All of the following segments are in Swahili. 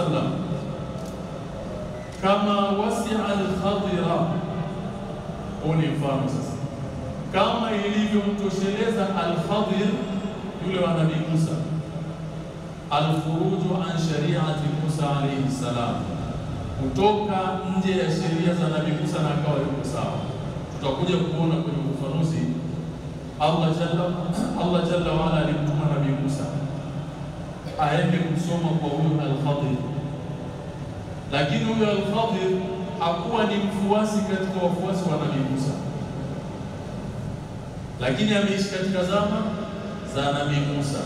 sallam kama wasia al-Khadira. Huu ni mfano sasa, kama ilivyomtosheleza al-Khadir yule wa Nabii Musa, al-khuruju an shari'ati Musa alayhi salam, kutoka nje ya sheria za Nabii Musa na akawa yuko sawa. Tutakuja kuona kwenye ufafanuzi Allah jalla Allah jalla waala alimtuma Nabii Musa aende kusoma kwa huyo al-Khadir lakini huyo Al-Khadir hakuwa ni mfuasi katika wafuasi wa Nabii Musa, lakini ameishi katika zama za Nabii Musa.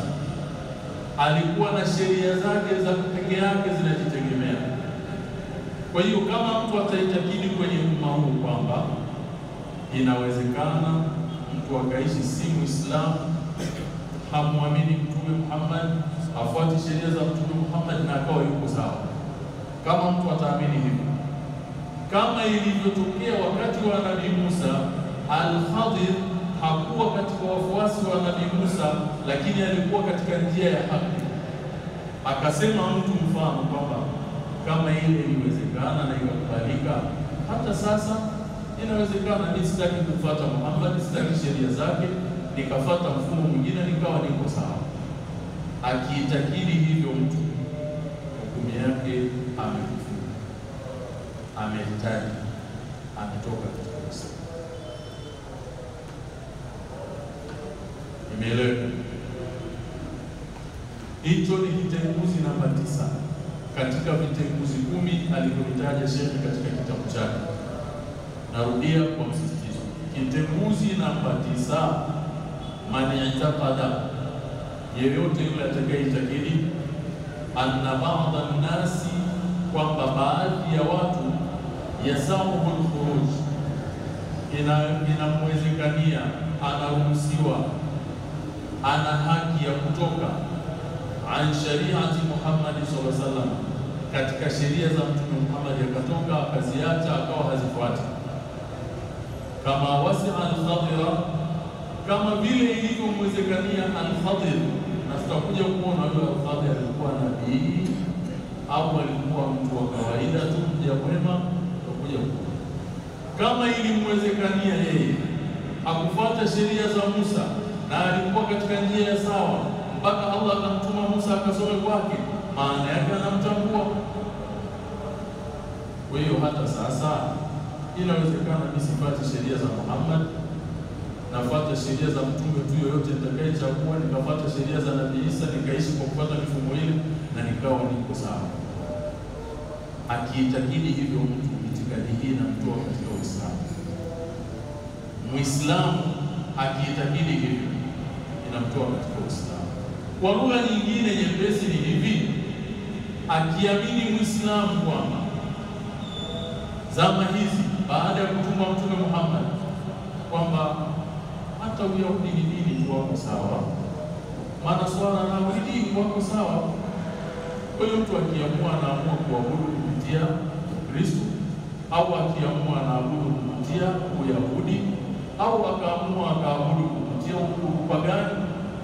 Alikuwa na sheria zake za peke yake zinajitegemea. Kwa hiyo kama mtu ataitakidi kwenye umma huu kwamba inawezekana mtu akaishi si Muislamu, hamwamini Mtume Muhammad, afuate sheria za Mtume Muhammad na akawa yuko sawa kama mtu ataamini hivyo, kama ilivyotokea wakati wa Nabii Musa, Al-Khadir hakuwa katika wafuasi wa Nabii Musa, lakini alikuwa katika njia ya haki. Akasema mtu mfano kwamba kama ile iliwezekana na ikakubalika, hata sasa inawezekana. Mimi sitaki kufuata Muhammad, sitaki sheria zake, nikafuata mfumo mwingine, nikawa niko sawa. Akiitakidi hivyo mtu hukumu yake amekufuru, amehitaji, ametoka katika Uislamu. Imeeleweka? Hicho ni kitenguzi namba tisa katika vitenguzi kumi alivyovitaja shehe katika kitabu chake. Narudia kwa msisitizo, kitenguzi namba tisa, man i'taqada, yeyote yule atakayeitakidi anna ba'dha nnasi, kwamba baadhi ya watu yasamuhu lkhuruj, inamwezekania, anaruhusiwa, ana haki ya kutoka an shariati Muhammadi sallallahu alaihi wasallam, katika sheria za Mtume Muhammad, akatoka akaziacha, akawa hazifuati, kama wasia al-Khadira, kama vile ilivyomwezekania al-Khadir na tutakuja kuona huyo Al-Khadir alikuwa nabii au alikuwa mtu wa kawaida tu mja mwema. Tutakuja kuona kama ilimwezekania yeye akufuata sheria za Musa na alikuwa katika njia ya sawa mpaka Allah akamtuma Musa akasome kwake, maana yake anamtambua. Kwa hiyo hata sasa inawezekana nisipate sheria za Muhammad nafuata sheria za mtume tu yoyote nitakayechagua, nikafuata sheria za Nabii Isa, nikaishi kwa kufuata mifumo ile na nikawa niko sawa. Akiitakidi hivyo mtu, itikadi hii inamtoa katika Uislamu. Muislamu akiitakidi hivyo inamtoa katika Uislamu. Kwa lugha nyingine nyepesi ni hivi, akiamini Muislamu kwamba zama hizi baada ya kutuma Mtume Muhammad kwamba hata Uyahudi ni dini wako sawa, Manaswara ni dini, wako sawa. Kwa hiyo mtu akiamua anaamua kuabudu kupitia Kristo, au akiamua anaabudu kupitia Uyahudi, au akaamua akaabudu kupitia upagani,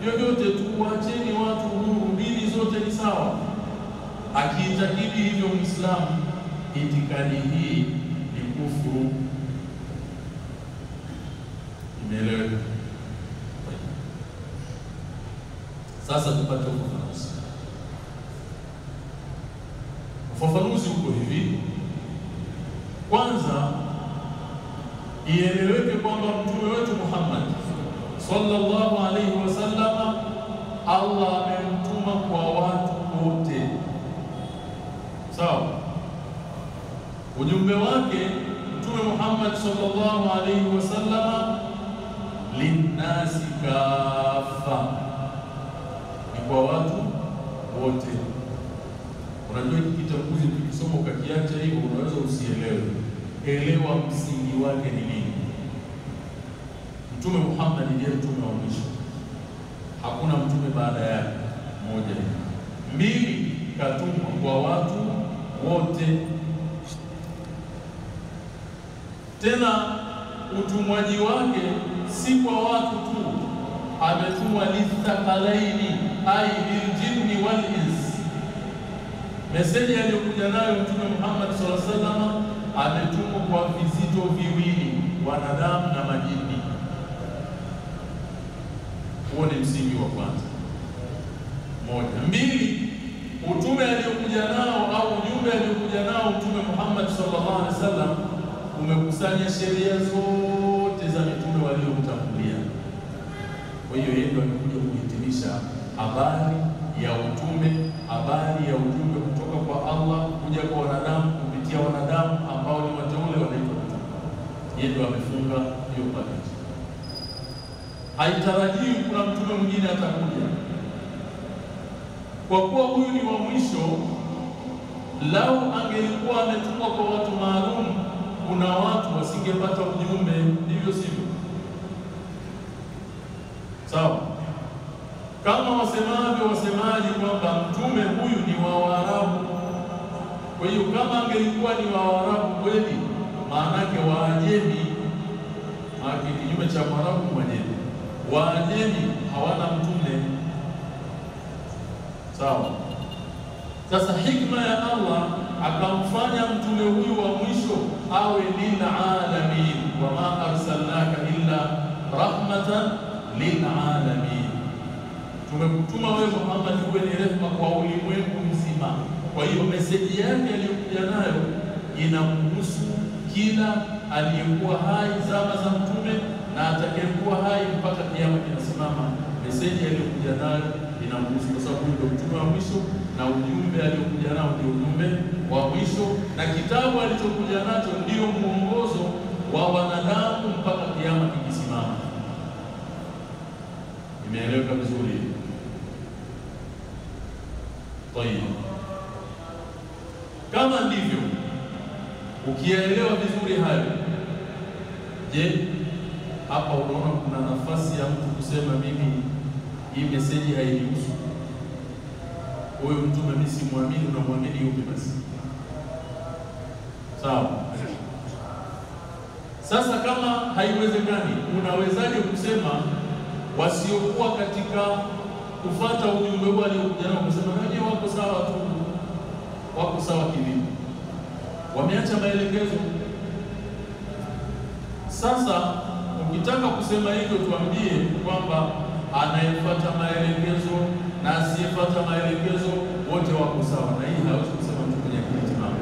yoyote tu, wacheni watu huru, dini zote ni sawa. Akiitakidi hivyo Mwislamu, itikadi hii ni kufuru. Imeeleweka? Sasa tupate ufafanuzi. Ufafanuzi uko hivi. Kwanza ieleweke kwamba mtume wetu Muhammad sallallahu alaihi wasallam Allah amemtuma kwa watu wote, sawa. Ujumbe wake mtume Muhammad sallallahu alaihi wasallam, linnasi kafa, kwa watu wote. Unajua, hiki kitambuzi tukisoma ukakiacha hivyo unaweza usielewe. Elewa msingi wake ni nini. Mtume Muhammad ndiye mtume wa mwisho, hakuna mtume baada yake. Moja. Mbili, katumwa kwa watu wote. Tena utumwaji wake si kwa watu tu, ametumwa lithaqalaini ai liljinni wal ins, meseji aliyokuja nayo Mtume Muhammad sallallahu alaihi ametumwa kwa vizito viwili, wanadamu na majini. Huo ni msingi wa kwanza. Moja. Mbili, utume aliyokuja nao au ujumbe aliyokuja nao Mtume Muhammad sallallahu alaihi wasallam umekusanya sheria zote za mitume waliomtangulia Kwa hiyo yeye ndio amekuja kuhitimisha habari ya utume, habari ya ujumbe kutoka kwa Allah kuja kwa wanadamu kupitia wanadamu ambao ni wateule wanaitwa mitume. Yeye ndo amefunga hiyo paketi. Haitarajiwi kuna mtume mwingine atakuja, kwa kuwa huyu ni wa mwisho. Lau angelikuwa ametumwa kwa watu maalum, kuna watu wasingepata ujumbe, ndivyo sivyo? Sawa. Kama wasemavyo wasemaji kwamba mtume huyu ni wa Waarabu. Kwa hiyo kama angelikuwa ni wa Waarabu kweli, maanake Waajemi, maana kinyume cha Mwarabu Mwajemi, Waajemi hawana mtume. Sawa. Sasa hikma ya Allah akamfanya mtume huyu wa mwisho awe lil lilalamin, wama arsalnaka illa rahmatan lilalamin tumekutuma wewe Muhammad uwe ni rehema kwa ulimwengu mzima. Kwa hiyo meseji yake aliyokuja nayo inamhusu kila aliyekuwa hai zama za mtume na atakayekuwa hai mpaka kiama kinasimama. Meseji aliyokuja nayo inamhusu kwa sababu ndio mtume wa mwisho, na ujumbe aliyokuja nao ndio ujumbe wa mwisho, na kitabu alichokuja nacho ndio mwongozo wa wanadamu mpaka kiama kikisimama. Imeeleweka vizuri? Tayeb, kama ndivyo, ukielewa vizuri hayo, je, hapa unaona kuna nafasi ya mtu kusema mimi hii meseji hainihusu? Huyu mtu mimi simwamini, unamwamini yupi basi? Sawa. Sasa kama haiwezekani, unawezaje kusema wasiokuwa katika kufata ujumbe huu aliokuja nao kusema wenyewe wako sawa tu? Wako sawa kivipi? Wameacha maelekezo. Sasa ukitaka kusema hivyo, tuambie kwamba anayefuata maelekezo na asiyefuata maelekezo wote wako sawa, na hii hawezi kusema mtu kwenye akili timamu.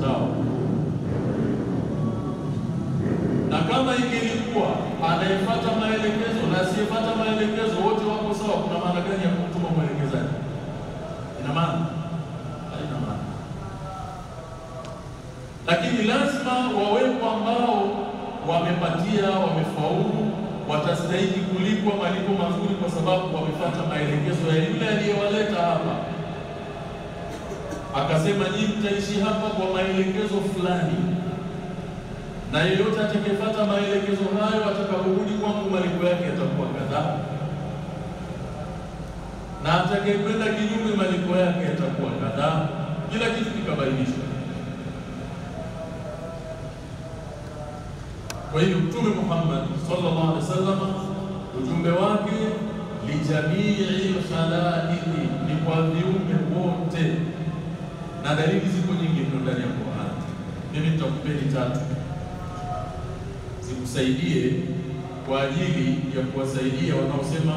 Sawa. na kama ingelikuwa anayefuata maelekezo na asiyefuata maelekezo wote wako sawa, kuna maana gani ya kumtuma mwelekezaji? Ina maana haina maana. Lakini lazima wawepo ambao wamepatia, wamefaulu, watastahili kulipwa malipo mazuri, kwa sababu wamefuata maelekezo ya yule aliyewaleta hapa. Akasema, nyinyi mtaishi hapa kwa maelekezo fulani na yeyote atakayefuata maelekezo hayo atakaporudi kwangu malipo yake yatakuwa kadhaa, na atakayekwenda kinyume malipo yake yatakuwa kadhaa. Kila kitu kikabainishwa. Kwa hiyo Mtume Muhammad sallallahu alaihi wasallam ujumbe wake lijamii khalaiki, ni kwa viumbe wote, na dalili ziko nyingi mno ndani ya Qur'an. Mimi nitakupeni tatu zikusaidie kwa ajili ya kuwasaidia wanaosema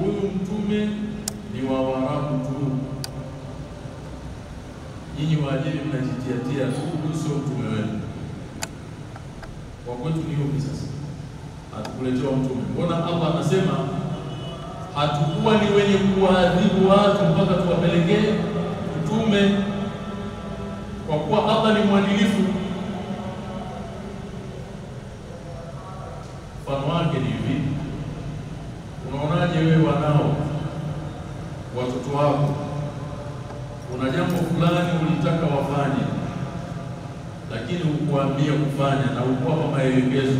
huyu mtume ni wa Waarabu tu. Nyinyi waajiri mnajitiatia tu, sio mtume wenu. Kwa kwetu ni yupi sasa? Hatukuletewa mtume. Mbona Allah anasema hatukuwa ni wenye kuwaadhibu watu mpaka tuwapelekee mtume? Kwa kuwa Allah ni mwadilifu Mfano wake ni hivi, unaonaje wewe wanao watoto wako, kuna jambo fulani ulitaka wafanye, lakini ukuambia kufanya na ukuwapa maelekezo,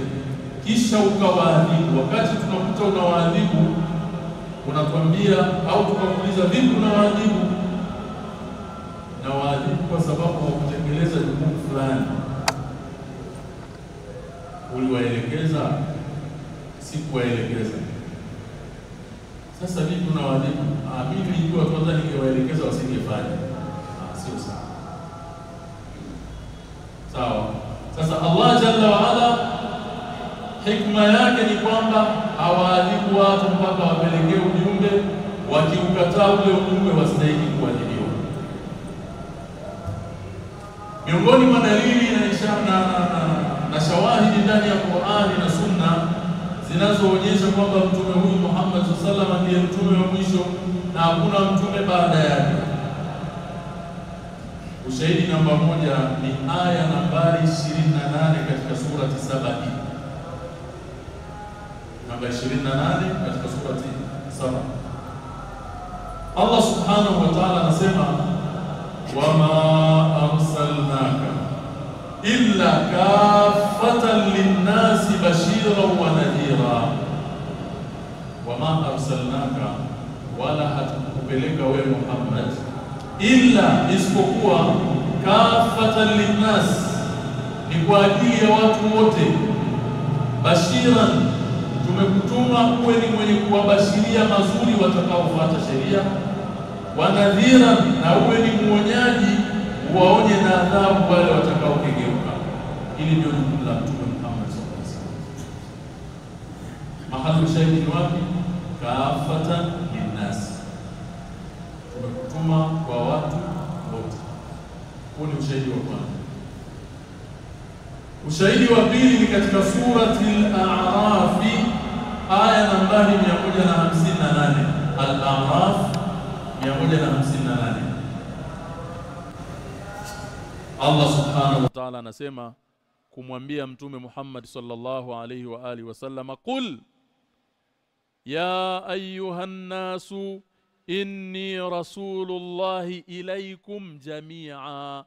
kisha ukawaadhibu. Wakati tunakuta unawaadhibu, unatuambia au tukakuuliza, vipi unawaadhibu? Na waadhibu kwa sababu hawakutekeleza jukumu fulani, uliwaelekeza sikuwaelekeza. Sasa vipi unawaadhibu? Ah, mimi nikiwa kwanza ningewaelekeza wasingefanya. ifanye ah, sio sawa sawa sasa Allah jalla wa ala hikma yake ni kwamba hawaadhibu watu mpaka wapelekee ujumbe wakiukataa ule ujumbe wastahili kuadhibiwa miongoni mwa dalili na ishara na, na, na, na shawahidi ndani ya Qur'ani na Sunna zinazoonyesha kwamba mtume huyu Muhammad sallallahu ndiye mtume wa mwisho na hakuna mtume baada yake. Ushahidi namba moja ni aya nambari 28 katika surati Saba. Namba 28 katika surati Saba. Allah subhanahu wa ta'ala anasema wama arsalnaka illa kaffatan linnasi bashiran wa nadhira, wama arsalnaka, wala hatukupeleka wewe Muhammad illa isipokuwa kafatan linnas, ni kwa ajili ya watu wote. Bashiran, tumekutuma uwe ni mwenye kuwabashiria mazuri watakaofuata sheria wanadhira na uwe ni muonyaji, waonye na adhabu wale watakaokengeuka. ili ndio jukumu la Mtume Muhammad sallallahu alaihi wasallam. Mahali shahidi ni wapi? Kaafatan linnasi, tumekutuma kwa watu wote. Huu ni ushahidi wa kwanza. Ushahidi wa pili ni katika surati Al-A'raf aya nambari 158 Al-A'raf 158 Allah subhanahu wa ta'ala anasema kumwambia mtume Muhammad sallallahu alayhi wa alihi wasallam qul ya ayuhan nasu inni rasulullahi ilaykum jami'a.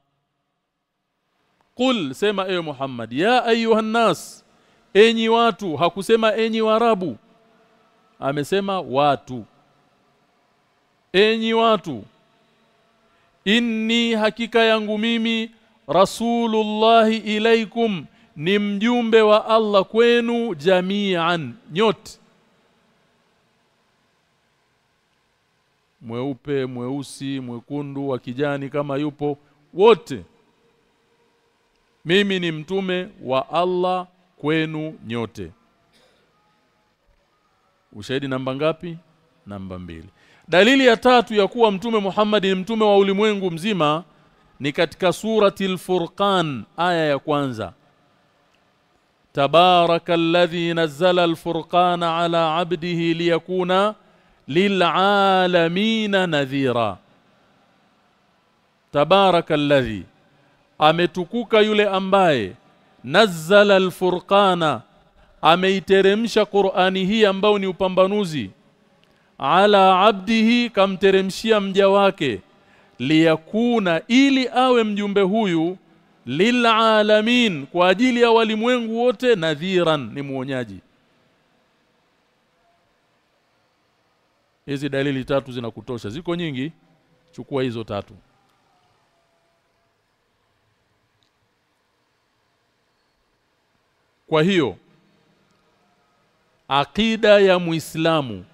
Qul sema ewe Muhammad ya ayuhan nas enyi watu hakusema enyi warabu amesema watu enyi watu inni hakika yangu mimi rasulullahi ilaikum ni mjumbe wa Allah kwenu jamian nyote. Mweupe mweusi mwekundu wa kijani kama yupo wote. Mimi ni mtume wa Allah kwenu nyote. Ushahidi namba ngapi? Namba mbili Dalili ya tatu ya kuwa mtume Muhammad ni mtume wa ulimwengu mzima ni katika surati al-Furqan aya ya kwanza. Tabarakalladhi nazzala al-furqana ala 'abdihi liyakuna lil'alamina nadhira. Tabarakalladhi ametukuka yule ambaye nazzala al-furqana ameiteremsha Qur'ani hii ambao ni upambanuzi ala abdihi kamteremshia mja wake liyakuna ili awe mjumbe huyu lilalamin kwa ajili ya walimwengu wote nadhiran ni muonyaji. Hizi dalili tatu zinakutosha. Ziko nyingi chukua hizo tatu. Kwa hiyo akida ya Muislamu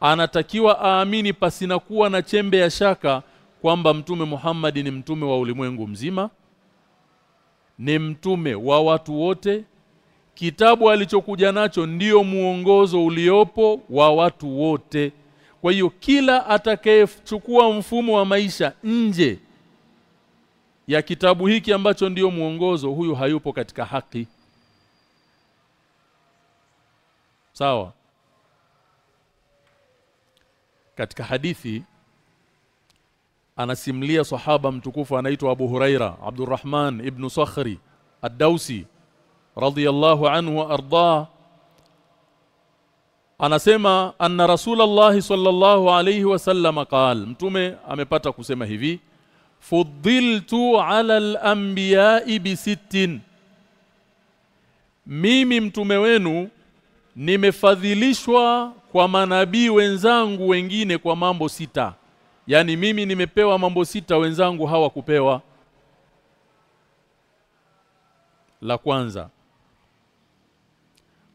anatakiwa aamini pasina kuwa na chembe ya shaka kwamba mtume Muhammad ni mtume wa ulimwengu mzima ni mtume wa watu wote. Kitabu alichokuja nacho ndiyo muongozo uliopo wa watu wote. Kwa hiyo kila atakayechukua mfumo wa maisha nje ya kitabu hiki ambacho ndiyo muongozo huyu hayupo katika haki. Sawa katika hadithi anasimulia sahaba mtukufu anaitwa Abu Huraira Abdurrahman ibn Sakhri Ad-Dausi radiyallahu anhu arda anasema anna Rasulullah sallallahu alayhi wasallam qal mtume amepata kusema hivi fuddiltu ala al-anbiya'i bi sittin. Mimi mtume wenu nimefadhilishwa kwa manabii wenzangu wengine kwa mambo sita. Yani mimi nimepewa mambo sita wenzangu hawakupewa. La kwanza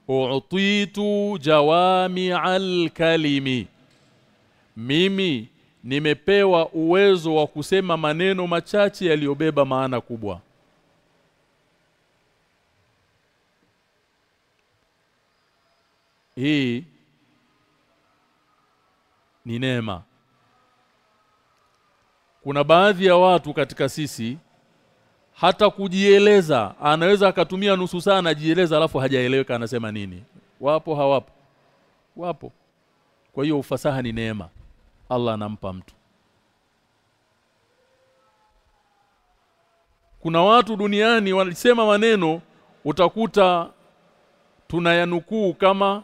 u'titu jawami'al kalimi. Mimi nimepewa uwezo wa kusema maneno machache yaliyobeba maana kubwa. Hii ni neema. Kuna baadhi ya watu katika sisi hata kujieleza anaweza akatumia nusu saa anajieleza alafu hajaeleweka anasema nini. Wapo hawapo? Wapo. Kwa hiyo ufasaha ni neema. Allah anampa mtu. Kuna watu duniani walisema maneno utakuta tunayanukuu kama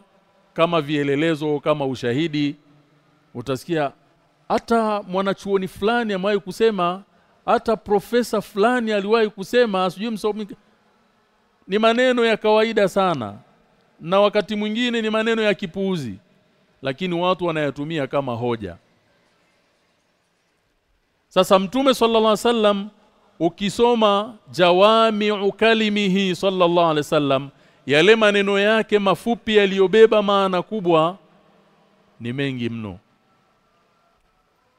kama vielelezo kama ushahidi utasikia hata mwanachuoni fulani amewahi kusema hata profesa fulani aliwahi kusema sijui msomi ni maneno ya kawaida sana. Na wakati mwingine ni maneno ya kipuuzi lakini watu wanayatumia kama hoja. Sasa mtume sallallahu alaihi wasallam ukisoma jawami'u kalimihi sallallahu alaihi wasallam yale maneno yake mafupi yaliyobeba maana kubwa ni mengi mno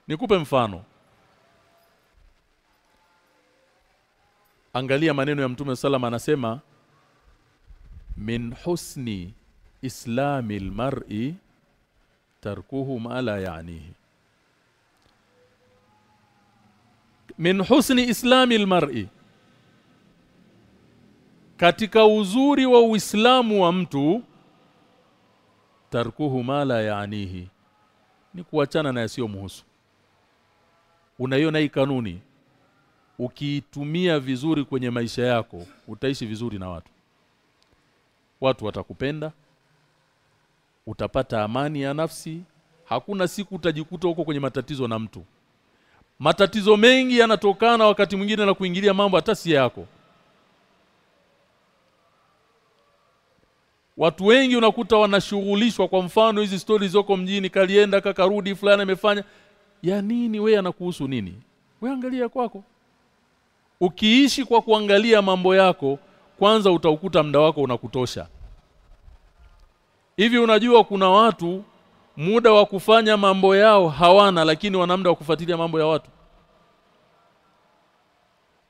nikupe mfano. Angalia maneno ya mtume Salam anasema min husni islamil mar'i tarkuhu ma la ya'nihi. Min husni islamil mar'i katika uzuri wa uislamu wa mtu tarkuhu ma la yaanihi ni kuachana na yasiyo muhusu unaiona hii kanuni? Ukiitumia vizuri kwenye maisha yako utaishi vizuri na watu. Watu watakupenda utapata amani ya nafsi hakuna siku utajikuta huko kwenye matatizo na mtu. Matatizo mengi yanatokana wakati mwingine na kuingilia mambo hata si yako. Watu wengi unakuta wanashughulishwa kwa mfano hizi stories zoko mjini kalienda kakarudi fulani amefanya ya nini we anakuhusu nini? We angalia kwako. Ukiishi kwa kuangalia mambo yako kwanza utaukuta muda wako unakutosha. Hivi unajua kuna watu muda wa kufanya mambo yao hawana lakini wana muda wa kufuatilia mambo ya watu.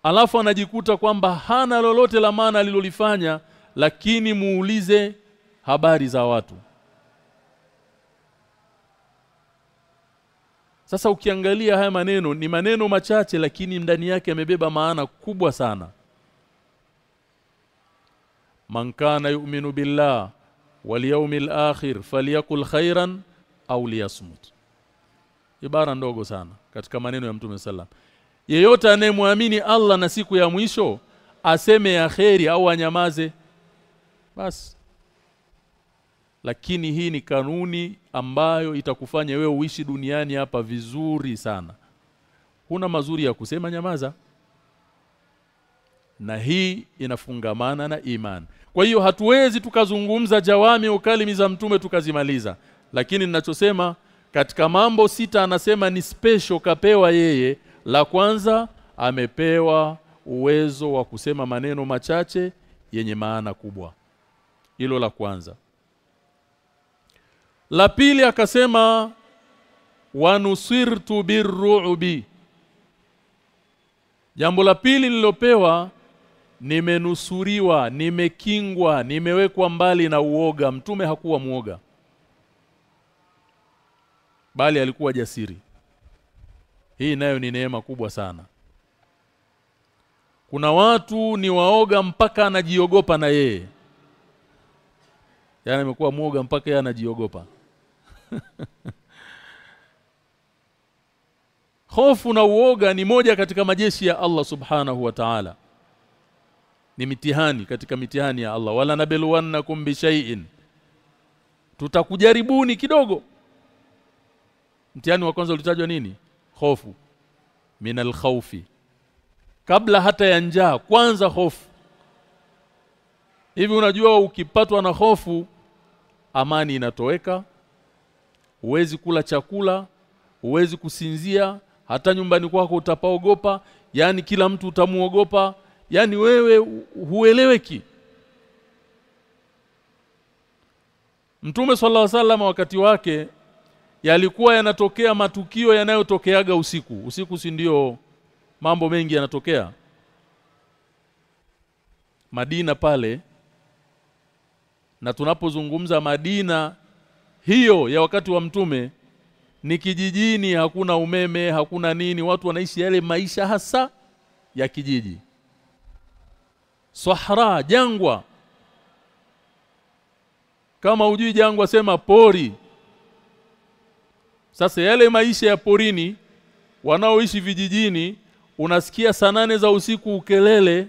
Alafu anajikuta kwamba hana lolote la maana alilolifanya lakini muulize habari za watu Sasa ukiangalia haya maneno ni maneno machache lakini ndani yake yamebeba maana kubwa sana. Man kana yu'minu billah wal yawmil akhir falyakul khairan au liyasmut. Ibara ndogo sana katika maneno ya Mtume sallam Yeyote anayemwamini Allah na siku ya mwisho aseme ya kheri au anyamaze basi lakini hii ni kanuni ambayo itakufanya wewe uishi duniani hapa vizuri sana. Huna mazuri ya kusema nyamaza. Na hii inafungamana na imani kwa hiyo hatuwezi tukazungumza jawami ukalimi za mtume tukazimaliza. Lakini ninachosema katika mambo sita anasema ni special kapewa yeye. La kwanza amepewa uwezo wa kusema maneno machache yenye maana kubwa. Hilo la kwanza la pili akasema wanusirtu birru'bi. Jambo la pili nilopewa nimenusuriwa nimekingwa nimewekwa mbali na uoga. Mtume hakuwa muoga bali alikuwa jasiri. Hii nayo ni neema kubwa sana. Kuna watu ni waoga mpaka anajiogopa na yeye. Yaani amekuwa muoga mpaka yeye anajiogopa. Hofu na uoga ni moja katika majeshi ya Allah Subhanahu wa Ta'ala. Ni mitihani katika mitihani ya Allah. Wala nabluwannakum bishai'in. Tutakujaribuni kidogo. Mtihani wa kwanza ulitajwa nini? Hofu. Minal khawfi. Kabla hata ya njaa, kwanza hofu. Hivi unajua ukipatwa na hofu amani inatoweka huwezi kula chakula huwezi kusinzia hata nyumbani kwako utapaogopa yani kila mtu utamuogopa yani wewe hueleweki. Mtume sallallahu wasallam wakati wake yalikuwa yanatokea matukio yanayotokeaga usiku. Usiku si ndio mambo mengi yanatokea? Madina pale na tunapozungumza Madina hiyo ya wakati wa mtume ni kijijini hakuna umeme hakuna nini watu wanaishi yale maisha hasa ya kijiji. Sahara jangwa. Kama ujui jangwa sema pori. Sasa yale maisha ya porini wanaoishi vijijini unasikia sanane za usiku ukelele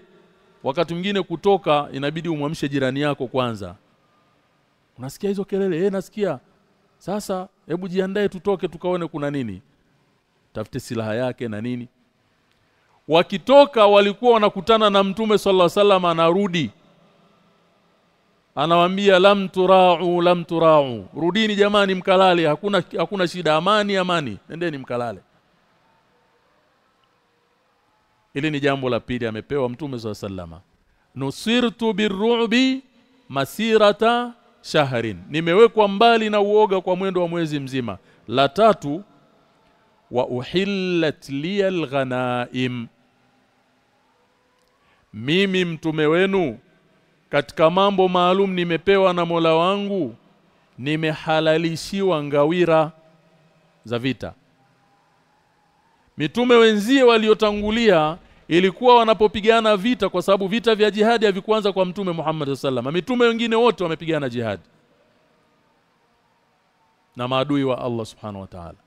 wakati mwingine kutoka inabidi umwamshe jirani yako kwanza. Unasikia hizo kelele? Eh nasikia sasa hebu jiandae tutoke tukaone kuna nini. Tafute silaha yake na nini. Wakitoka walikuwa wanakutana na mtume sallallahu wasallam anarudi. Anawaambia lam turau lam turau. Rudini jamani mkalale. Hakuna hakuna shida. Amani amani. Nendeni mkalale. Ili ni jambo la pili amepewa mtume alaihi wasallam. Nusirtu birru'bi masirata shahrin nimewekwa mbali na uoga kwa mwendo wa mwezi mzima. La tatu wa uhillat liyal ghanaim. Mimi mtume wenu katika mambo maalum nimepewa na Mola wangu nimehalalishiwa ngawira za vita. Mitume wenzie waliotangulia ilikuwa wanapopigana vita kwa sababu vita vya jihadi havikuanza kwa mtume Muhammad sallallahu mitume wengine wote wamepigana jihadi. Na maadui wa Allah subhanahu wa ta'ala.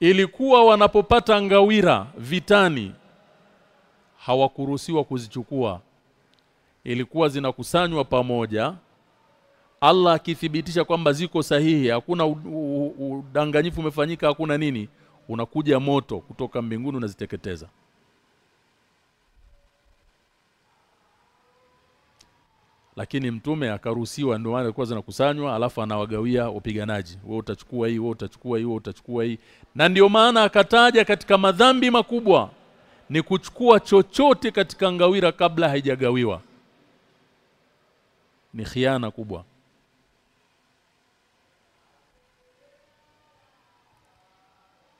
Ilikuwa wanapopata ngawira vitani hawakuruhusiwa kuzichukua. Ilikuwa zinakusanywa pamoja. Allah akithibitisha kwamba ziko sahihi hakuna udanganyifu umefanyika hakuna nini unakuja moto kutoka mbinguni unaziteketeza. Lakini mtume akaruhusiwa ndio maana alikuwa zinakusanywa alafu anawagawia wapiganaji. Wewe utachukua hii wewe utachukua hii wewe utachukua hii. Na ndio maana akataja katika madhambi makubwa ni kuchukua chochote katika ngawira kabla haijagawiwa. Ni khiana kubwa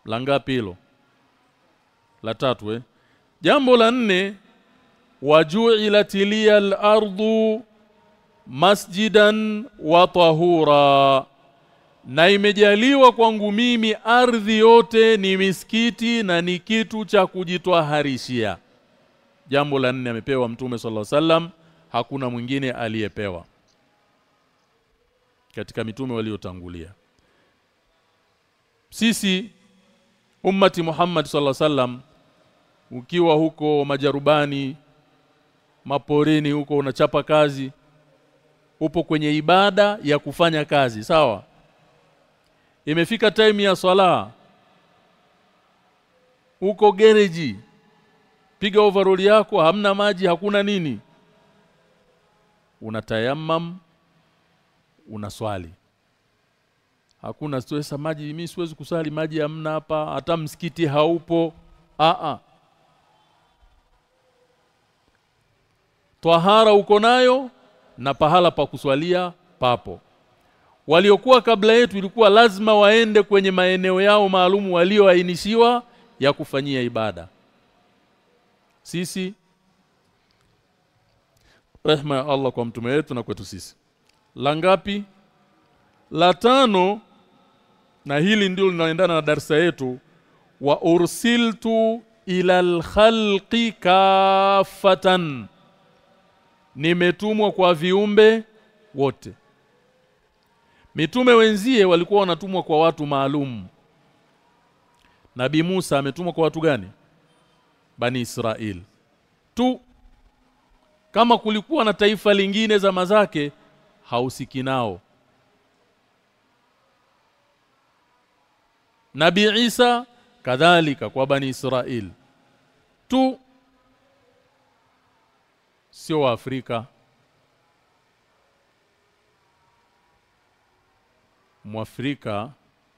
la ngapi hilo? La tatu eh. Jambo la nne waju'ilat al-ardu masjidan wa tahura. Na imejaliwa kwangu mimi ardhi yote ni misikiti na ni kitu cha kujitwaharishia. Jambo la nne amepewa mtume sallallahu alaihi wasallam hakuna mwingine aliyepewa. Katika mitume waliotangulia. Sisi ummati Muhammad sallallahu alaihi wasallam ukiwa huko majarubani maporini huko unachapa kazi upo kwenye ibada ya kufanya kazi sawa? Imefika time ya swala uko gereji piga overall yako hamna maji hakuna nini unatayamam unaswali hakuna stresa maji mimi siwezi kusali maji hamna hapa hata msikiti haupo. A a Twahara uko nayo na pahala pa kuswalia papo. Waliokuwa kabla yetu ilikuwa lazima waende kwenye maeneo yao maalumu walioainishiwa ya kufanyia ibada. Sisi rehma ya Allah kwa mtume wetu na kwetu sisi. La ngapi? La tano na hili ndilo linaendana na darsa yetu wa ursiltu ila alkhalqi kafatan nimetumwa kwa viumbe wote. Mitume wenzie walikuwa wanatumwa kwa watu maalum. Nabii Musa ametumwa kwa watu gani? Bani Israel tu kama kulikuwa na taifa lingine zama zake hausiki nao Nabii Isa kadhalika kwa Bani Israel tu sio wa Afrika. Mwafrika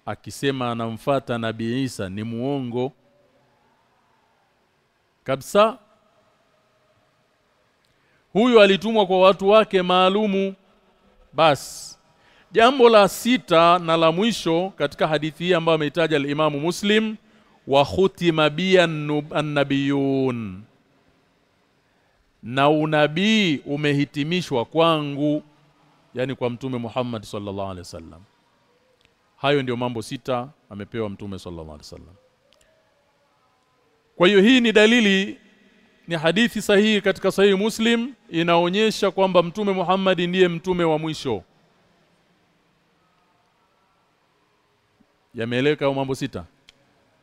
akisema anamfata nabi Isa ni muongo. Kabisa. Huyu alitumwa kwa watu wake maalumu. Basi jambo la sita na la mwisho katika hadithi hii ambayo ameitaja al-Imamu Muslim wa khutima bi an-nabiyun. Na unabii umehitimishwa kwangu yani kwa mtume Muhammad sallallahu alaihi wasallam hayo ndiyo mambo sita amepewa mtume sallallahu alaihi wasallam kwa hiyo hii ni dalili ni hadithi sahihi katika sahihi Muslim inaonyesha kwamba mtume Muhammad ndiye mtume wa mwisho yameeleka au mambo sita?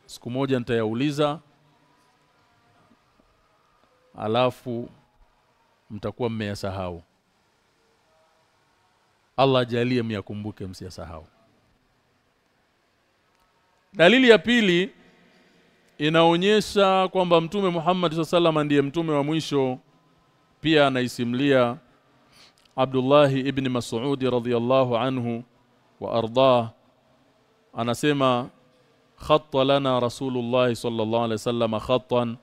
Siku moja nitayauliza alafu mtakuwa mmeyasahau. Allah jalie myakumbuke msiyasahau. Dalili ya pili inaonyesha kwamba mtume Muhammad SAW ndiye mtume wa mwisho pia anaisimlia Abdullah ibn Mas'ud radhiyallahu anhu wa ardah anasema khatta lana rasulullah sallallahu alaihi wasallam khattan.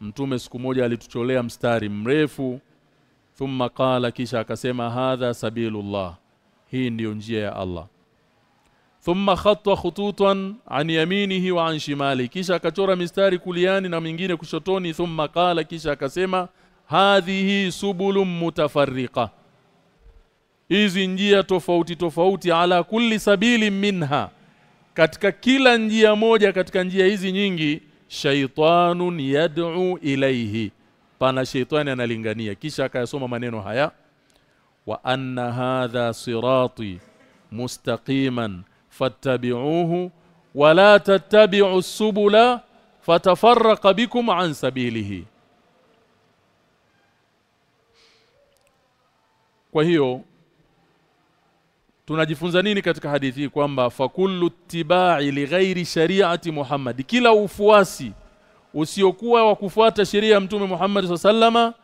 Mtume siku moja alitucholea mstari mrefu thumma qala kisha akasema hadha sabilullah. Hii ndiyo njia ya Allah. Thumma khatta khututan an yaminihi wa an shimali. Kisha akachora mistari kuliani na mingine kushotoni thumma qala kisha akasema hadhihi subulun mutafarriqa. Hizi njia tofauti tofauti ala kulli sabili minha katika kila njia moja katika njia hizi nyingi shaitanun yad'u ilaihi pana shaitani analingania. Kisha akayasoma maneno haya wa anna hadha sirati mustaqiman fattabi'uhu wa la tattabi'u subula fatafarraqa bikum an sabilihi. Kwa hiyo tunajifunza nini katika hadithi hii kwamba fakullu tibai lighairi shari'ati Muhammad? Kila ufuasi usiokuwa wa kufuata sheria ya mtume Muhammad sallama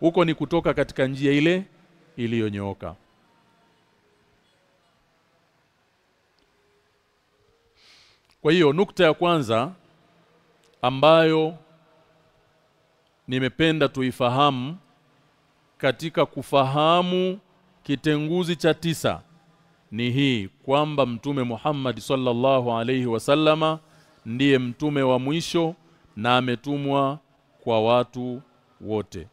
huko ni kutoka katika njia ile iliyonyooka. Kwa hiyo nukta ya kwanza ambayo nimependa tuifahamu katika kufahamu kitenguzi cha tisa ni hii kwamba mtume Muhammad sallallahu alaihi wasallama ndiye mtume wa mwisho na ametumwa kwa watu wote.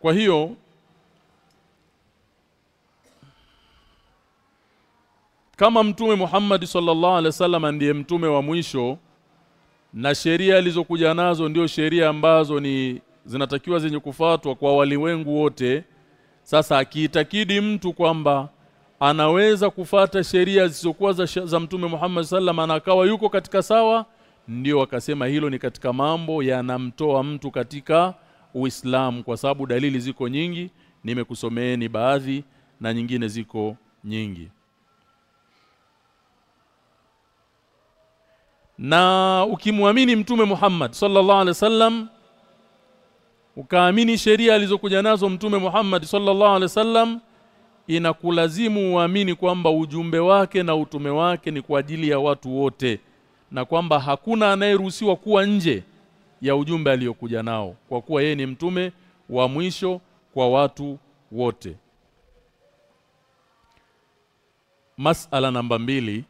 Kwa hiyo kama mtume Muhammad sallallahu alaihi wasallam ndiye mtume wa mwisho na sheria alizokuja nazo ndio sheria ambazo ni zinatakiwa zenye kufuatwa kwa walimwengu wote. Sasa akiitakidi mtu kwamba anaweza kufata sheria zisizokuwa za, za mtume Muhammad sallam anakawa yuko katika sawa ndio wakasema hilo ni katika mambo yanamtoa mtu katika Uislamu kwa sababu dalili ziko nyingi nimekusomeeni baadhi na nyingine ziko nyingi na ukimwamini mtume Muhammad sallallahu alaihi wasallam ukaamini sheria alizokuja nazo mtume Muhammad sallallahu alaihi wasallam inakulazimu uamini kwamba ujumbe wake na utume wake ni kwa ajili ya watu wote na kwamba hakuna anayeruhusiwa kuwa nje ya ujumbe aliyokuja nao kwa kuwa yeye ni mtume wa mwisho kwa watu wote. Masala namba mbili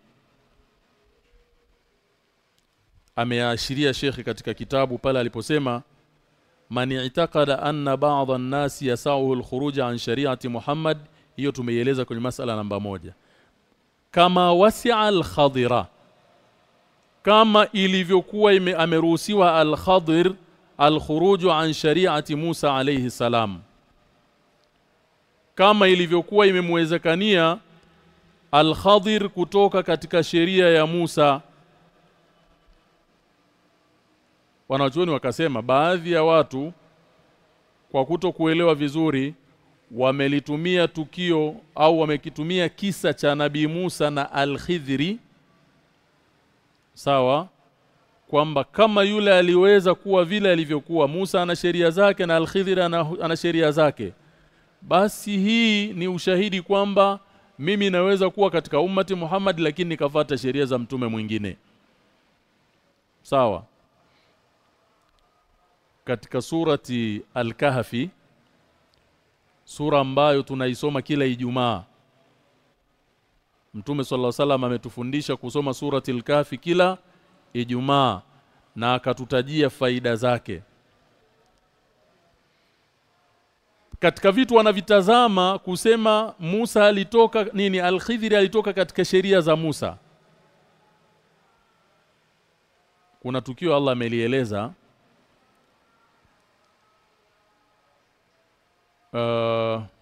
ameashiria shekhi katika kitabu pale aliposema man i'taqada anna ba'd an-nas yasauhu al-khuruj an shari'ati Muhammad hiyo tumeieleza kwenye masala namba moja. Kama wasi'a al-khadira kama ilivyokuwa ameruhusiwa al-khadir al-khuruj an shari'ati Musa alayhi salam. Kama ilivyokuwa imemwezekania al-khadir kutoka katika sheria ya Musa wanachuoni wakasema baadhi ya watu kwa kuto kuelewa vizuri wamelitumia tukio au wamekitumia kisa cha nabii Musa na Al-Khidri sawa kwamba kama yule aliweza kuwa vile alivyokuwa Musa ana sheria zake na Al-Khidri ana, ana sheria zake basi hii ni ushahidi kwamba mimi naweza kuwa katika ummati Muhammad lakini nikafata sheria za mtume mwingine. Sawa katika surati Al-Kahfi sura ambayo tunaisoma kila Ijumaa Mtume صلى الله عليه ametufundisha kusoma surati Al-Kahfi kila Ijumaa na akatutajia faida zake katika vitu wanavitazama kusema Musa alitoka nini Al-Khidri alitoka katika sheria za Musa kuna tukio Allah amelieleza Uh,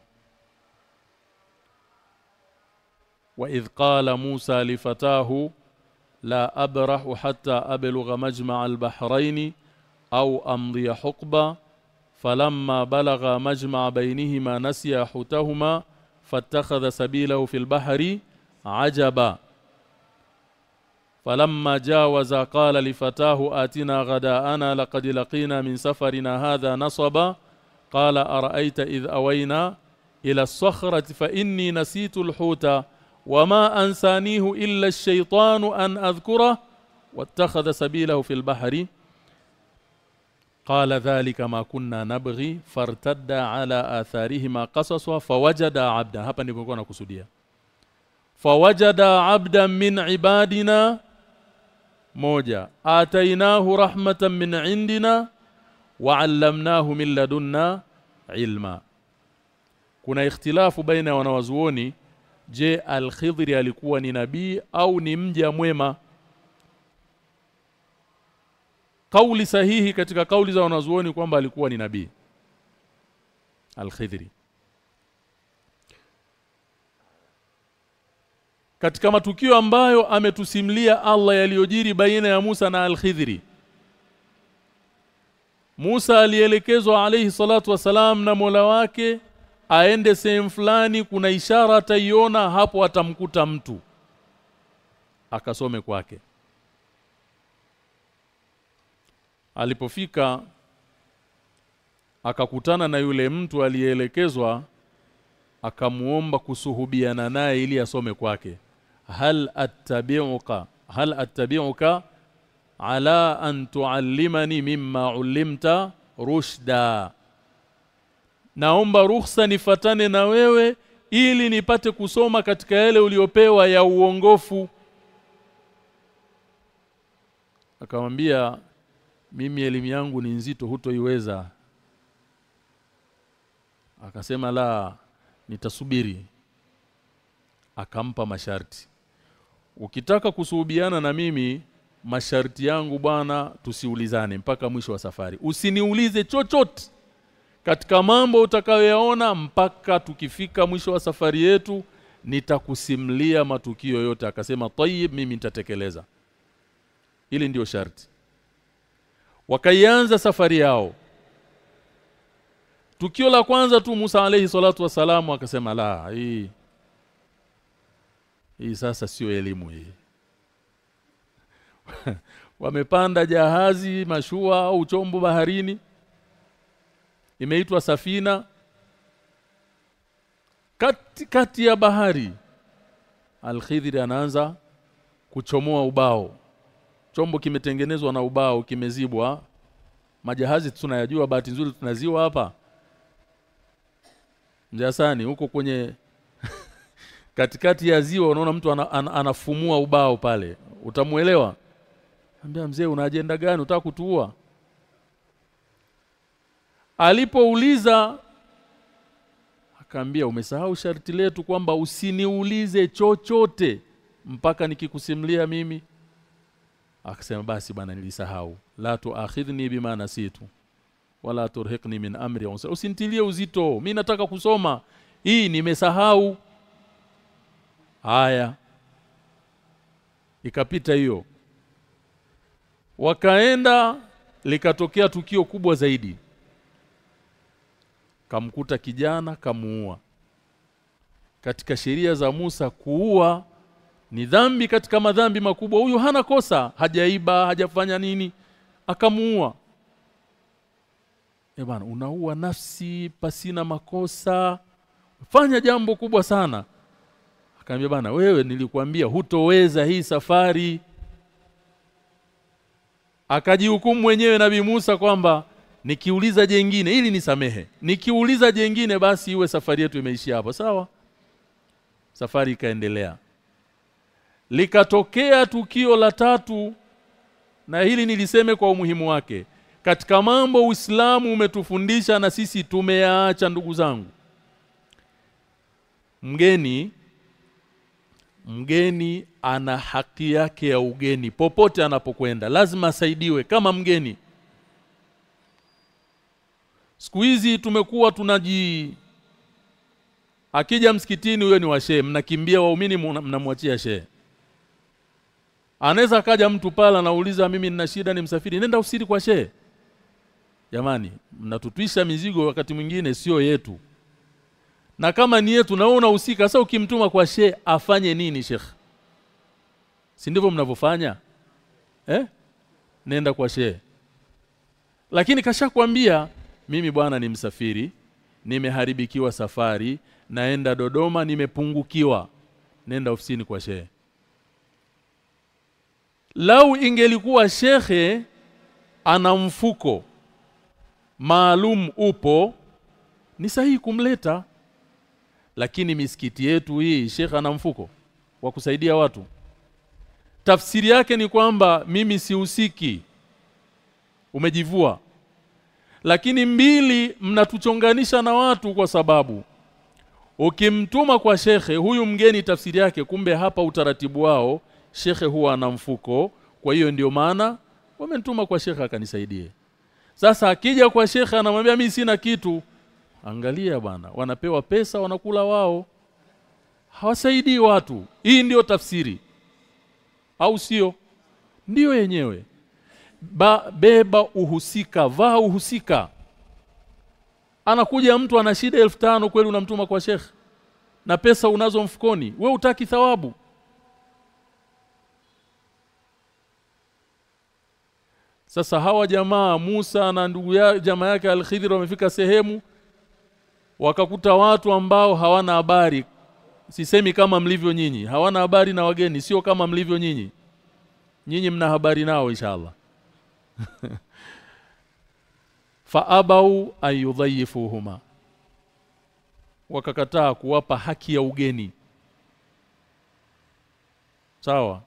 وإذ قال موسى لفتاه لا أبرح حتى أبلغ مجمع البحرين أو أمضي حقبة. فلما بلغ مجمع بينهما نسيا حوتهما فاتخذ سبيله في البحر عجبا. فلما جاوز قال لفتاه آتنا غداءنا لقد لقينا من سفرنا هذا نصبا. قال أرأيت إذ أوينا إلى الصخرة فإني نسيت الحوت وما أنسانيه إلا الشيطان أن أذكره واتخذ سبيله في البحر. قال ذلك ما كنا نبغي فارتد على آثارهما قصصا فوجد عبدا. hapa ndipo nilikuwa nakusudia fawajada abdan min ibadina moja atainahu rahmatan min wa 'allamnahu min ladunna ilma. Kuna ikhtilafu baina ya wanawazuoni. Je al-Khidri alikuwa ni nabii au ni mja mwema? Kauli sahihi katika kauli za wanazuoni kwamba alikuwa ni nabii. al-Khidri. Katika matukio ambayo ametusimlia Allah yaliyojiri baina ya Musa na al-Khidri Musa alielekezwa alayhi salatu wasalam na Mola wake aende sehemu fulani kuna ishara ataiona hapo atamkuta mtu. Akasome kwake. Alipofika akakutana na yule mtu aliyeelekezwa akamuomba kusuhubiana naye ili asome kwake. Hal attabi'uka? Hal attabi'uka ala an tuallimani mimma ulimta rushda. Naomba ruhusa nifatane na wewe ili nipate kusoma katika yale uliopewa ya uongofu. Akamwambia mimi elimu yangu ni nzito hutoiweza. Akasema la nitasubiri. Akampa masharti. Ukitaka kusuhubiana na mimi masharti yangu bwana tusiulizane mpaka mwisho wa safari. Usiniulize chochote katika mambo utakayoyaona mpaka tukifika mwisho wa safari yetu nitakusimlia matukio yote. Akasema tayyib mimi nitatekeleza. Ili ndiyo sharti. Wakaianza safari yao. Tukio la kwanza tu Musa alayhi salatu wasalamu akasema la hii hii sasa sio elimu hii wamepanda jahazi mashua au chombo baharini. Imeitwa safina. Kati kati ya bahari Al-Khidri anaanza kuchomoa ubao. Chombo kimetengenezwa na ubao kimezibwa. Majahazi tunayajua bahati nzuri tunaziwa hapa. Mjasani huko kwenye katikati ya ziwa unaona mtu ana, ana, anafumua ubao pale. Utamuelewa Ambia mzee una ajenda gani? Unataka kutuua? Alipouliza akaambia umesahau sharti letu kwamba usiniulize chochote mpaka nikikusimulia mimi. Akasema basi bwana nilisahau. La tuakhidhni bima nasitu wala turhiqni min amri usintilie uzito. Mi nataka kusoma. Hii nimesahau. Haya. Ikapita hiyo wakaenda likatokea tukio kubwa zaidi. Kamkuta kijana kamuua. Katika sheria za Musa kuua ni dhambi. Katika madhambi makubwa huyu hana kosa. Hajaiba hajafanya nini akamuua. Eh unaua nafsi pasina makosa. Fanya jambo kubwa sana. Akamwambia bana wewe nilikwambia hutoweza hii safari akajihukumu mwenyewe nabii Musa kwamba nikiuliza jengine ili nisamehe. Nikiuliza jengine basi iwe safari yetu imeishia hapo. Sawa? Safari ikaendelea. Likatokea tukio la tatu na hili niliseme kwa umuhimu wake. Katika mambo Uislamu umetufundisha na sisi tumeyaacha ndugu zangu. Mgeni mgeni ana haki yake ya ugeni popote anapokwenda lazima asaidiwe kama mgeni. Siku hizi tumekuwa tunaji akija msikitini huyo ni wa shehe mnakimbia waumini mnamwachia shehe. Anaweza akaja mtu pala anauliza mimi nina shida ni msafiri nenda usiri kwa shehe. Jamani mnatutwisha mizigo wakati mwingine sio yetu na kama ni yetu na wewe unahusika sasa ukimtuma kwa she afanye nini sheikh? Si ndivyo mnavyofanya? Eh? Nenda kwa she lakini kashakwambia mimi bwana ni msafiri nimeharibikiwa safari naenda Dodoma nimepungukiwa. Nenda ofisini kwa shehe. Lau ingelikuwa shekhe ana mfuko maalum upo ni sahihi kumleta lakini misikiti yetu hii shekha ana mfuko wa kusaidia watu. Tafsiri yake ni kwamba mimi sihusiki. Umejivua. Lakini mbili mnatuchonganisha na watu kwa sababu ukimtuma kwa shekhe huyu mgeni tafsiri yake kumbe hapa utaratibu wao shekhe huwa ana mfuko. Kwa hiyo ndio maana wamenituma kwa shekhe akanisaidie. Sasa akija kwa shekhe anamwambia mimi sina kitu angalia bwana wanapewa pesa wanakula wao. Hawasaidii watu. Hii ndiyo tafsiri. Au sio? Ndio yenyewe. Ba, beba uhusika vaa uhusika. Anakuja mtu ana shida tano kweli unamtuma kwa shekh na pesa unazo mfukoni? We utaki thawabu. Sasa hawa jamaa Musa na ndugu ya jamaa yake Al-Khidr wamefika sehemu wakakuta watu ambao hawana habari. Sisemi kama mlivyo nyinyi, hawana habari na wageni, sio kama mlivyo nyinyi. Nyinyi mna habari nao inshallah. Faabau ayudhayifuhuma. Wakakataa kuwapa haki ya ugeni. Sawa?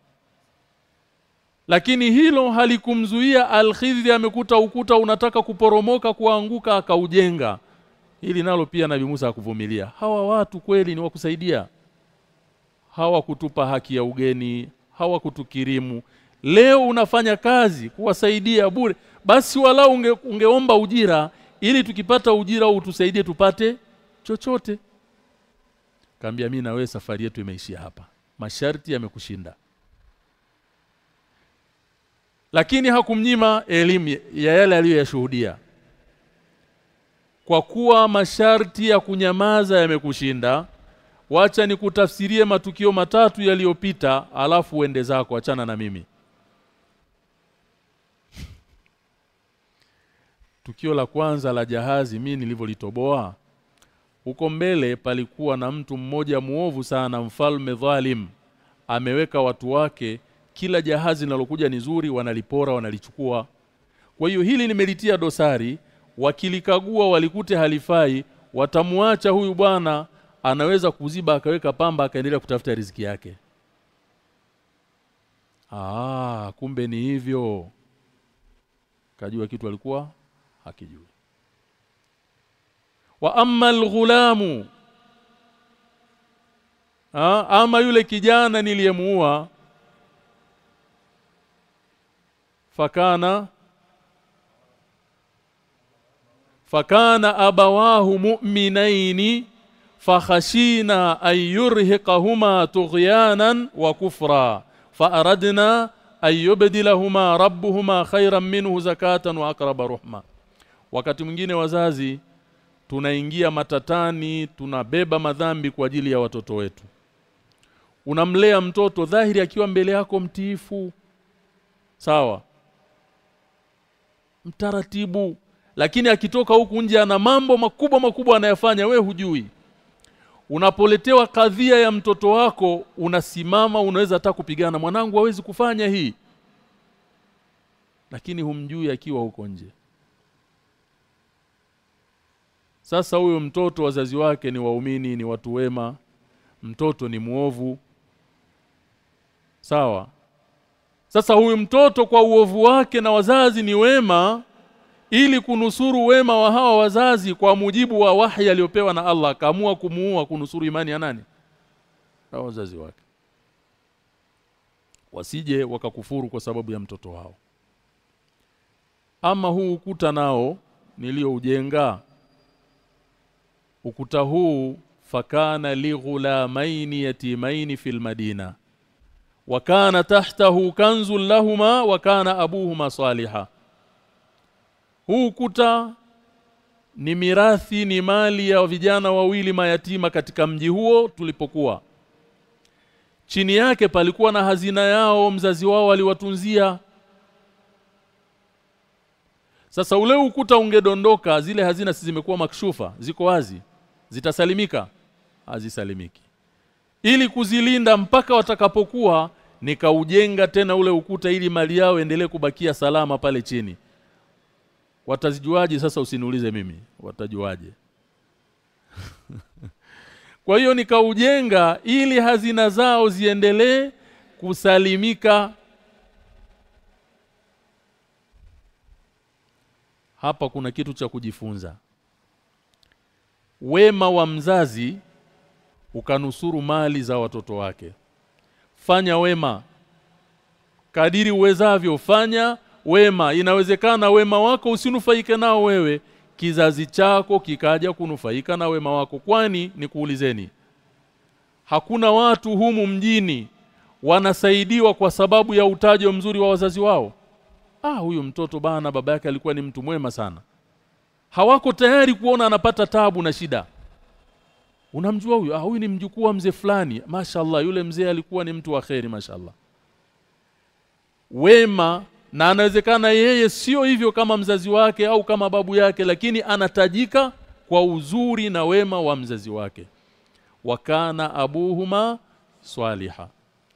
lakini hilo halikumzuia al-Khidri amekuta ukuta unataka kuporomoka kuanguka akaujenga ili nalo pia Nabii Musa akuvumilia hawa watu kweli ni wakusaidia hawa kutupa haki ya ugeni hawa kutukirimu leo unafanya kazi kuwasaidia bure. Basi wala unge, ungeomba ujira ili tukipata ujira utusaidie tupate chochote. Kaambia mimi na wewe safari yetu imeishia hapa. Masharti yamekushinda. Lakini hakumnyima elimu ya yale aliyoyashuhudia kwa kuwa masharti ya kunyamaza yamekushinda wacha nikutafsirie matukio matatu yaliyopita alafu uende zako achana na mimi. Tukio la kwanza la jahazi mimi nilivyolitoboa. Huko mbele palikuwa na mtu mmoja muovu sana mfalme dhalim. Ameweka watu wake kila jahazi linalokuja ni zuri wanalipora wanalichukua. Kwa hiyo hili nimelitia dosari wakilikagua walikute halifai watamwacha huyu bwana anaweza kuziba akaweka pamba akaendelea kutafuta riziki yake. Ah kumbe ni hivyo. Kajua kitu alikuwa hakijui. Wa amma alghulamu ama yule kijana niliyemuua fakana fakana abawahu mu'minaini fakhashina an yurhiqahuma tughyanan wa kufra faaradna an yubdilahuma rabbuhuma khayran minhu zakatan wa aqraba ruhma. Wakati mwingine wazazi tunaingia matatani tunabeba madhambi kwa ajili ya watoto wetu. Unamlea mtoto dhahiri akiwa mbele yako mtiifu. Sawa. Mtaratibu lakini akitoka huku nje ana mambo makubwa makubwa anayofanya we hujui. Unapoletewa kadhia ya mtoto wako unasimama unaweza hata kupigana. Mwanangu hawezi kufanya hii. Lakini humjui akiwa huko nje. Sasa huyo mtoto wazazi wake ni waumini ni watu wema. Mtoto ni muovu sawa. Sasa huyu mtoto kwa uovu wake na wazazi ni wema ili kunusuru wema wa hawa wazazi kwa mujibu wa wahi aliyopewa na Allah. Akaamua kumuua kunusuru imani ya nani? Na wazazi wake. Wasije wakakufuru kwa sababu ya mtoto wao. Ama huu ukuta nao nilioujenga. Ukuta huu fakana lighulamaini yatimaini fil madina. Wakana tahtahu kanzun lahuma wakana abuhuma saliha huu ukuta ni mirathi ni mali ya vijana wawili mayatima katika mji huo tulipokuwa. Chini yake palikuwa na hazina yao mzazi wao aliwatunzia. Sasa ule ukuta ungedondoka zile hazina si zimekuwa makshufa ziko wazi zitasalimika? Hazisalimiki. Ili kuzilinda mpaka watakapokuwa nikaujenga tena ule ukuta ili mali yao endelee kubakia salama pale chini watazijuaje sasa usiniulize mimi? Watajuaje? Kwa hiyo nikaujenga ili hazina zao ziendelee kusalimika. Hapa kuna kitu cha kujifunza. Wema wa mzazi ukanusuru mali za watoto wake. Fanya wema. Kadiri uwezavyo fanya wema inawezekana wema wako usinufaike nao wewe. Kizazi chako kikaja kunufaika na wema wako. Kwani nikuulizeni hakuna watu humu mjini wanasaidiwa kwa sababu ya utajo mzuri wa wazazi wao? Ah huyu mtoto bana baba yake alikuwa ni mtu mwema sana. Hawako tayari kuona anapata tabu na shida. Unamjua huyu? Ah huyu ni mjukuu wa mzee fulani. Mashallah yule mzee alikuwa ni mtu wa kheri mashallah. Wema na anawezekana yeye sio hivyo kama mzazi wake au kama babu yake lakini anatajika kwa uzuri na wema wa mzazi wake. Wakana abuhuma swaliha.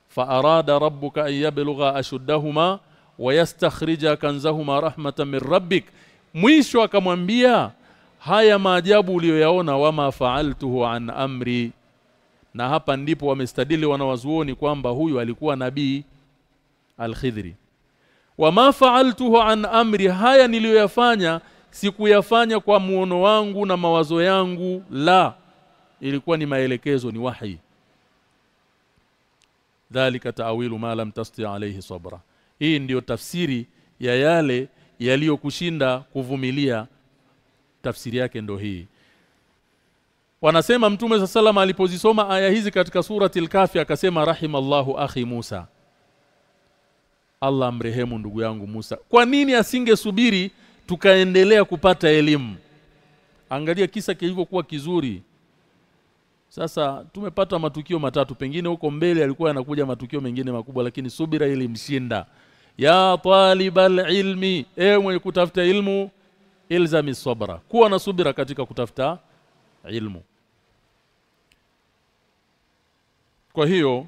Faarada rabbuka an yablugha ashuddahuma wayastakhrija kanzahuma rahmatan min rabbik. Mwisho akamwambia haya maajabu uliyoyaona wama fa'altuhu an amri. Na hapa ndipo wamestadili wanawazuoni kwamba huyu alikuwa nabii al-Khidri wama fa'altuhu an amri haya niliyoyafanya sikuyafanya kwa muono wangu na mawazo yangu la ilikuwa ni maelekezo ni wahi. Dhalika ta'wilu ma lam tasti alayhi sabra. Hii ndiyo tafsiri ya yale yaliyokushinda kuvumilia. Tafsiri yake ndo hii. Wanasema mtume sallallahu alipozisoma aya hizi katika surati al-kafi akasema rahimallahu akhi Musa Allah mrehemu ndugu yangu Musa. Kwa nini asingesubiri tukaendelea kupata elimu? Angalia kisa kilivyokuwa kizuri. Sasa tumepata matukio matatu. Pengine huko mbele alikuwa anakuja matukio mengine makubwa lakini subira ilimshinda. Ya talibal ilmi ewe mwenye kutafuta ilmu ilzami sabra. Kuwa na subira katika kutafuta ilmu. Kwa hiyo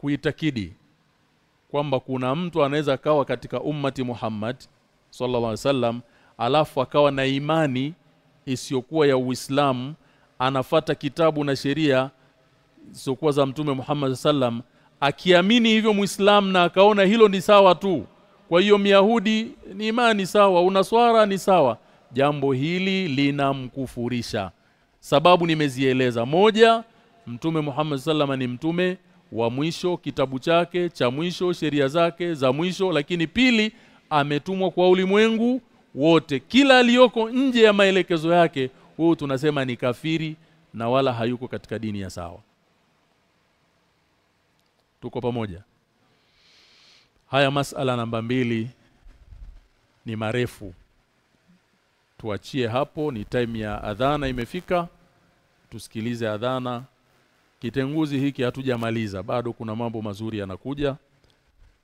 kuitakidi kwamba kuna mtu anaweza kawa katika ummati Muhammad sallallahu alaihi wasallam alafu akawa na imani isiyokuwa ya Uislamu anafata kitabu na sheria isiyokuwa za mtume Muhammad sallam akiamini hivyo Muislamu na akaona hilo ni sawa tu. Kwa hiyo Myahudi ni imani sawa unaswara ni sawa. Jambo hili linamkufurisha. Sababu nimezieleza. Moja mtume Muhammad sallam ni mtume wa mwisho kitabu chake cha mwisho sheria zake za mwisho lakini pili ametumwa kwa ulimwengu wote. Kila aliyoko nje ya maelekezo yake huyu tunasema ni kafiri na wala hayuko katika dini ya sawa. Tuko pamoja. Haya masala namba mbili ni marefu. Tuachie hapo ni time ya adhana imefika. Tusikilize adhana Kitenguzi hiki hatujamaliza. Bado kuna mambo mazuri yanakuja.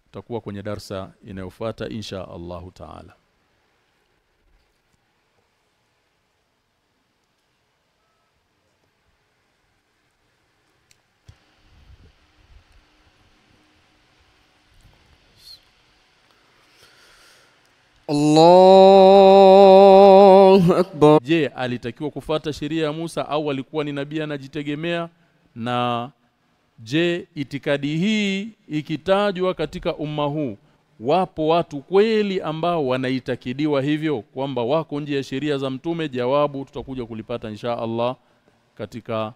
Tutakuwa kwenye darsa inayofuata insha Allahu Taala. Allahu Akbar. Je alitakiwa kufata sheria ya Musa au alikuwa ni nabii anajitegemea? Na je itikadi hii ikitajwa katika umma huu wapo watu kweli ambao wanaitakidiwa hivyo kwamba wako nje ya sheria za mtume? Jawabu tutakuja kulipata insha Allah katika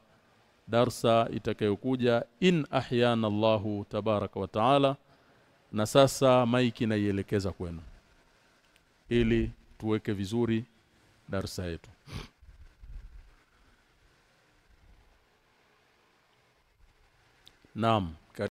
darsa itakayokuja in ahyana Allahu tabaraka wa taala. Na sasa maiki naielekeza kwenu ili tuweke vizuri darsa yetu Naam